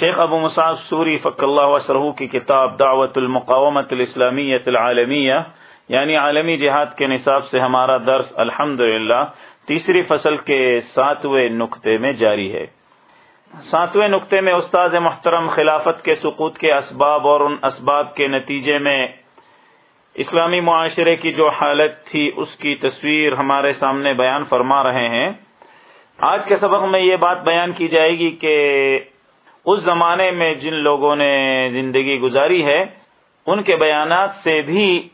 شیخ ابو Musab sorry فق اللہ وسرہ کی کتاب دعوت المقامت الاسلامیت العالمیہ یعنی عالمی جہاد کے نصاب سے ہمارا درس الحمد تیسری فصل کے ساتویں نقطے میں جاری ہے۔ ساتویں نقطے میں استاد محترم خلافت کے سقوط کے اسباب اور ان اسباب کے نتیجے میں اسلامی معاشرے کی جو حالت تھی، اس کی تصویر ہمارے سامنے بیان فرما رہے ہیں۔ آج کے سبق میں یہ بات بیان کی جائے گی کہ اس زمانے میں جن لوگوں نے زندگی گزاری ہے، ان کے بیانات سے بھی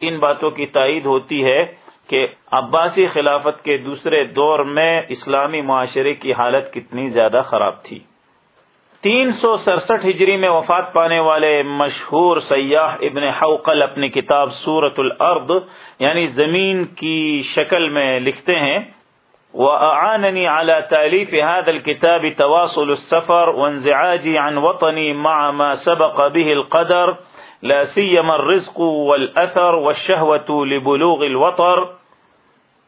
ان باتوں کی تائید ہوتی ہے کہ عباسی خلافت کے دوسرے دور میں اسلامی معاشرے کی حالت کتنی زیادہ خراب تھی۔ تین سو سڑسٹھ ہجری میں وفات پانے والے مشہور سیاح ابن حوقل اپنی کتاب سورت الارض یعنی زمین کی شکل میں لکھتے ہیں وأعانني على تأليف هذا الكتاب تواصل السفر وانزعاجي عن وطني مع ما سبق به القدر، لا سيما الرزق والأثر والشهوة لبلوغ الوطر.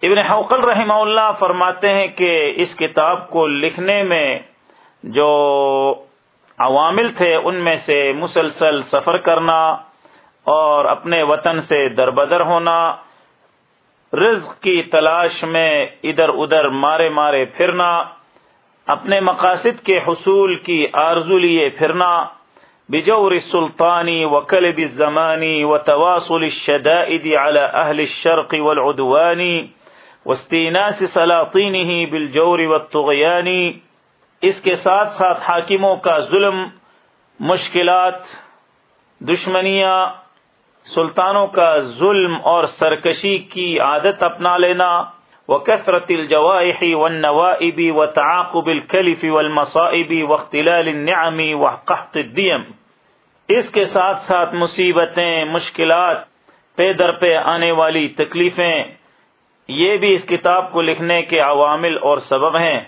ابن حوقل رحمہ اللہ فرماتے ہیں کہ اس کتاب کو لکھنے میں جو عوامل تھے، ان میں سے مسلسل سفر کرنا اور اپنے وطن سے دربدر ہونا رزق کی تلاش میں ادھر ادھر مارے مارے پھرنا، اپنے مقاصد کے حصول کی آرزو لیے پھرنا، بجور السلطانی و کلب الزمانی و تواصل الشدائد على اہل الشرق والعدوانی واستیناس سلاطینه بالجور والطغیانی اس کے ساتھ ساتھ حاکموں کا ظلم، مشکلات، دشمنیاں سلطانوں کا ظلم اور سرکشی کی عادت اپنا لینا و کثرت الجوائح والنوائب و تعاقب الكلف والمصائب واختلال النعم وقحط الدیم۔ اس کے ساتھ ساتھ مصیبتیں، مشکلات، پے در پہ آنے والی تکلیفیں، یہ بھی اس کتاب کو لکھنے کے عوامل اور سبب ہیں۔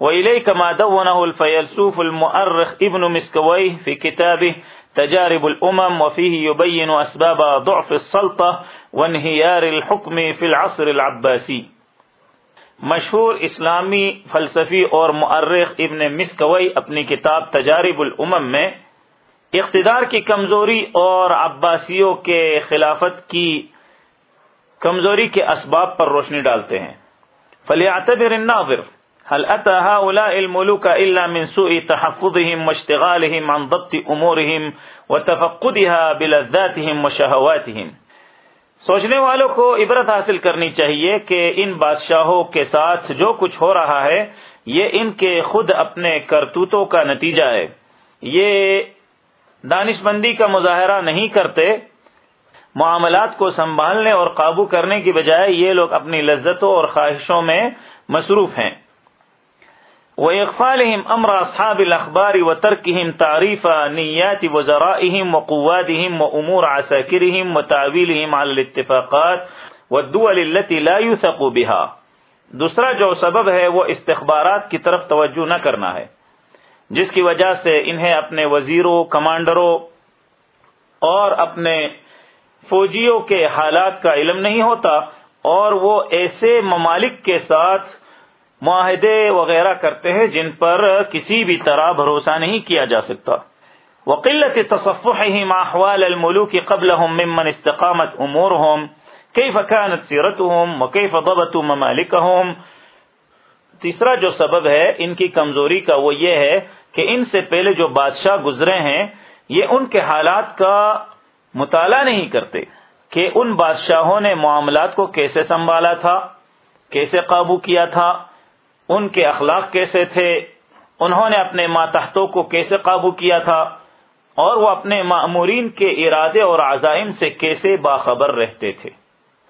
وإليك ما دونه الفيلسوف المؤرخ ابن مسكوي في كتابه تجارب الأمم، وفيه يبين أسباب ضعف السلطة وانهيار الحكم في العصر العباسي. مشہور اسلامی فلسفی اور مؤرخ ابن مسکوئی اپنی کتاب تجارب الامم میں اقتدار کی کمزوری اور عباسیوں کے خلافت کی کمزوری کے اسباب پر روشنی ڈالتے ہیں۔ فلیعتبر الناظر هل أتى هؤلاء الملوك إلا من سوء تحفظهم واشتغالهم عن ضبط أمورهم وتفقدها بلذاتهم وشهواتهم؟ سوچنے والوں کو عبرت حاصل کرنی چاہیے کہ ان بادشاہوں کے ساتھ جو کچھ ہو رہا ہے، یہ ان کے خود اپنے کرتوتوں کا نتیجہ ہے۔ یہ دانش مندی کا مظاہرہ نہیں کرتے۔ معاملات کو سنبھالنے اور قابو کرنے کی بجائے یہ لوگ اپنی لذتوں اور خواہشوں میں مصروف ہیں۔ وإغفالهم أمر أصحاب الأخبار وتركهم تعريف نيات وزرائهم وقوادهم وأمور عساكرهم وتعويلهم على الاتفاقات والدول التي لا يثق بها. دوسرا جو سبب ہے وہ استخبارات کی طرف توجہ نہ کرنا ہے، جس کی وجہ سے انہیں اپنے وزیروں، کمانڈروں اور اپنے فوجیوں کے حالات کا علم نہیں ہوتا اور وہ ایسے ممالک کے ساتھ معاہدے وغیرہ کرتے ہیں جن پر کسی بھی طرح بھروسہ نہیں کیا جا سکتا۔ وقلت تصفحهم احوال الملوك قبلهم ممن استقامت امورهم كيف كانت سيرتهم وكيف ضبطوا ممالكهم تیسرا جو سبب ہے ان کی کمزوری کا وہ یہ ہے کہ ان سے پہلے جو بادشاہ گزرے ہیں، یہ ان کے حالات کا مطالعہ نہیں کرتے کہ ان بادشاہوں نے معاملات کو کیسے سنبھالا تھا، کیسے قابو کیا تھا۔ ان کے اخلاق کیسے تھے؟ انہوں نے اپنے ماتحتوں کو کیسے قابو کیا تھا؟ اور وہ اپنے معمورین کے ارادے اور عزائم سے کیسے باخبر رہتے تھے؟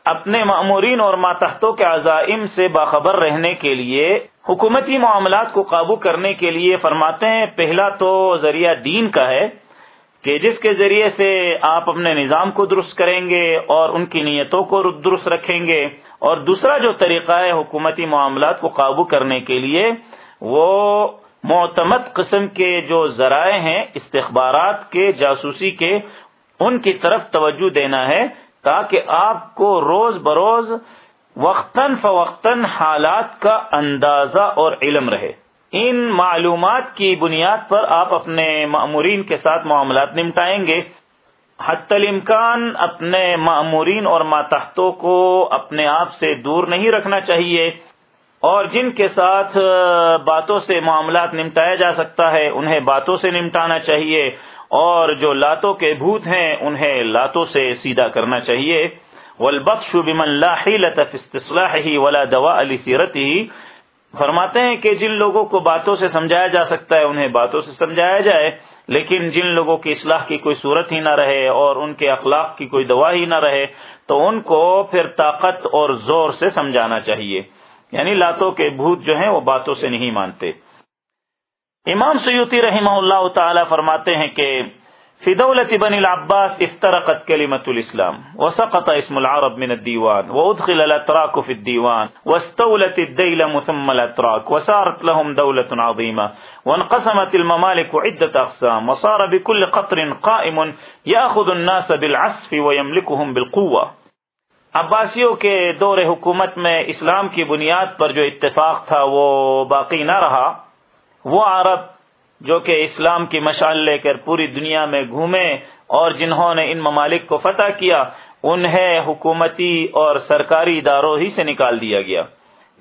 اپنے معمورین اور ماتحتوں کے عزائم سے باخبر رہنے کے لیے، حکومتی معاملات کو قابو کرنے کے لیے فرماتے ہیں، پہلا تو ذریعہ دین کا ہے کہ جس کے ذریعے سے آپ اپنے نظام کو درست کریں گے اور ان کی نیتوں کو درست رکھیں گے اور دوسرا جو طریقہ ہے حکومتی معاملات کو قابو کرنے کے لیے، وہ معتمد قسم کے جو ذرائع ہیں، استخبارات کے، جاسوسی کے، ان کی طرف توجہ دینا ہے تاکہ آپ کو روز بروز وقتاً فوقتاً حالات کا اندازہ اور علم رہے۔ ان معلومات کی بنیاد پر آپ اپنے معمورین کے ساتھ معاملات نمٹائیں گے۔ حت الامکان اپنے معمورین اور ماتحتوں کو اپنے آپ سے دور نہیں رکھنا چاہیے اور جن کے ساتھ باتوں سے معاملات نمٹایا جا سکتا ہے، انہیں باتوں سے نمٹانا چاہیے اور جو لاتوں کے بھوت ہیں، انہیں لاتوں سے سیدھا کرنا چاہیے۔ والبخش بمن لا حیلت فی استصلاحه ولا دواء لسیرته فرماتے ہیں کہ جن لوگوں کو باتوں سے سمجھایا جا سکتا ہے، انہیں باتوں سے سمجھایا جائے، لیکن جن لوگوں کی اصلاح کی کوئی صورت ہی نہ رہے اور ان کے اخلاق کی کوئی دوا ہی نہ رہے، تو ان کو پھر طاقت اور زور سے سمجھانا چاہیے۔ یعنی لاتوں کے بھوت جو ہیں، وہ باتوں سے نہیں مانتے۔ امام سیوتی رحمہ اللہ تعالی فرماتے ہیں کہ في دولة بني العباس افترقت كلمة الإسلام وسقط اسم العرب من الديوان وأدخل الأتراك في الديوان واستولت الديلم ثم الأتراك وصارت لهم دولة عظيمة وانقسمت الممالك عدة أقسام وصار بكل قطر قائم يأخذ الناس بالعسف ويملكهم بالقوة. عباسیوں کے دور حکومت میں اسلام کی بنیاد پر جو اتفاق تھا وہ باقی نہ رہا. وہ عرب جو کہ اسلام کی مشعل لے کر پوری دنیا میں گھومے اور جنہوں نے ان ممالک کو فتح کیا، انہیں حکومتی اور سرکاری اداروں ہی سے نکال دیا گیا۔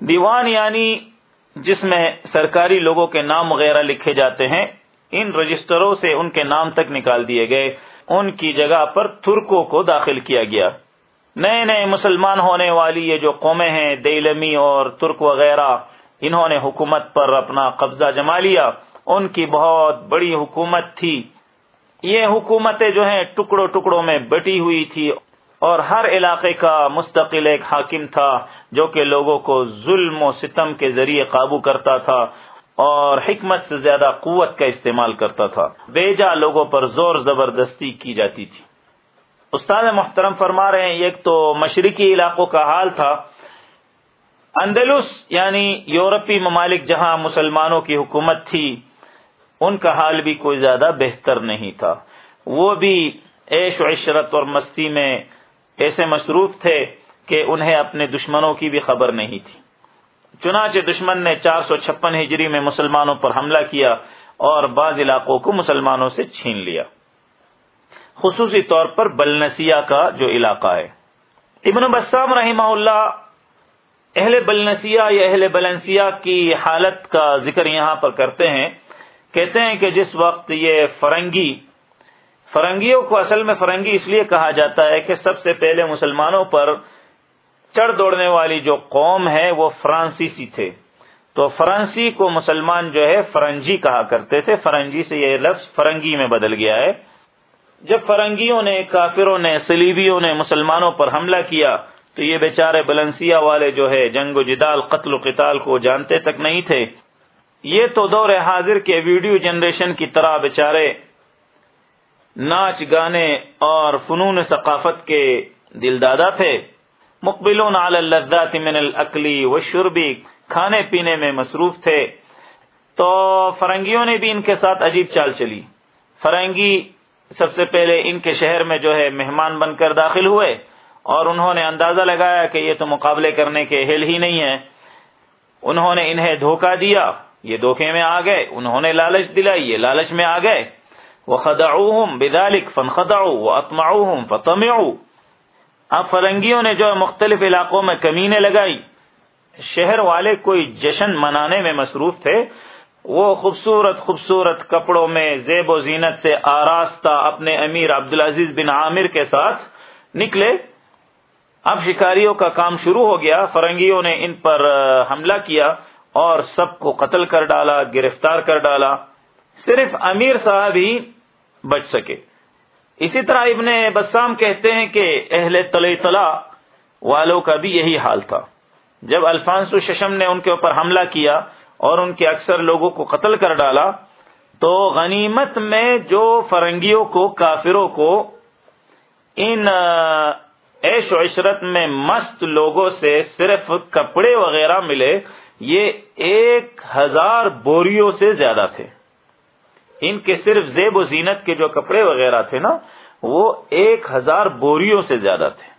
دیوان یعنی جس میں سرکاری لوگوں کے نام وغیرہ لکھے جاتے ہیں، ان رجسٹروں سے ان کے نام تک نکال دیے گئے۔ ان کی جگہ پر ترکوں کو داخل کیا گیا۔ نئے نئے مسلمان ہونے والی یہ جو قومیں ہیں، دیلمی اور ترک وغیرہ، انہوں نے حکومت پر اپنا قبضہ جما لیا۔ ان کی بہت بڑی حکومت تھی۔ یہ حکومتیں جو ہیں ٹکڑوں ٹکڑوں میں بٹی ہوئی تھی اور ہر علاقے کا مستقل ایک حاکم تھا جو کہ لوگوں کو ظلم و ستم کے ذریعے قابو کرتا تھا اور حکمت سے زیادہ قوت کا استعمال کرتا تھا۔ بیجا لوگوں پر زور زبردستی کی جاتی تھی۔ استاد محترم فرما رہے ہیں، ایک تو مشرقی علاقوں کا حال تھا۔ اندلس یعنی یورپی ممالک جہاں مسلمانوں کی حکومت تھی ان کا حال بھی کوئی زیادہ بہتر نہیں تھا۔ وہ بھی عیش و عشرت اور مستی میں ایسے مصروف تھے کہ انہیں اپنے دشمنوں کی بھی خبر نہیں تھی۔ چنانچہ دشمن نے چار سو چھپن ہجری میں مسلمانوں پر حملہ کیا اور بعض علاقوں کو مسلمانوں سے چھین لیا۔ خصوصی طور پر بلنسیا کا جو علاقہ ہے۔ ابن بسام رحمہ اللہ اہل بلنسیا یا اہل بلنسیا کی حالت کا ذکر یہاں پر کرتے ہیں۔ کہتے ہیں کہ جس وقت یہ فرنگی، فرنگیوں کو اصل میں فرنگی اس لیے کہا جاتا ہے کہ سب سے پہلے مسلمانوں پر چڑھ دوڑنے والی جو قوم ہے وہ فرانسیسی تھے۔ تو فرانسی کو مسلمان جو ہے فرنجی کہا کرتے تھے۔ فرنجی سے یہ لفظ فرنگی میں بدل گیا ہے۔ جب فرنگیوں نے، کافروں نے سلیبیوں نے مسلمانوں پر حملہ کیا تو یہ بیچارے بلنسیا والے جو ہے جنگ و جدال، قتل و قتال کو جانتے تک نہیں تھے۔ یہ تو دور حاضر کے ویڈیو جنریشن کی طرح بچارے ناچ گانے اور فنون ثقافت کے دل دادا تھے۔ مقبلون علی اللذات من الاکلی و شربی کھانے پینے میں مصروف تھے۔ تو فرنگیوں نے بھی ان کے ساتھ عجیب چال چلی۔ فرنگی سب سے پہلے ان کے شہر میں جو ہے مہمان بن کر داخل ہوئے اور انہوں نے اندازہ لگایا کہ یہ تو مقابلے کرنے کے حل ہی نہیں ہے انہوں نے انہیں دھوکہ دیا۔ یہ دھوکے میں آ گئے، انہوں نے لالچ دلائی، یہ لالچ میں آ گئے۔ وہ خدا بدالک فن خدا اب فرنگیوں نے جو مختلف علاقوں میں کمینے لگائی۔ شہر والے کوئی جشن منانے میں مصروف تھے، وہ خوبصورت خوبصورت کپڑوں میں زیب و زینت سے آراستہ اپنے امیر عبدالعزیز بن عامر کے ساتھ نکلے۔ اب شکاریوں کا کام شروع ہو گیا، فرنگیوں نے ان پر حملہ کیا۔ اور سب کو قتل کر ڈالا، گرفتار کر ڈالا، صرف امیر صاحب ہی بچ سکے۔ اسی طرح ابن بسام کہتے ہیں کہ اہل تل تلا والوں کا بھی یہی حال تھا۔ جب الفانس ششم نے ان کے اوپر حملہ کیا اور ان کے اکثر لوگوں کو قتل کر ڈالا، تو غنیمت میں جو فرنگیوں کو، کافروں کو، ان عیش و عشرت میں مست لوگوں سے صرف کپڑے وغیرہ ملے یہ ایک ہزار بوریوں سے زیادہ تھے۔ ان کے صرف زیب و زینت کے جو کپڑے وغیرہ تھے نا، وہ ایک ہزار بوریوں سے زیادہ تھے۔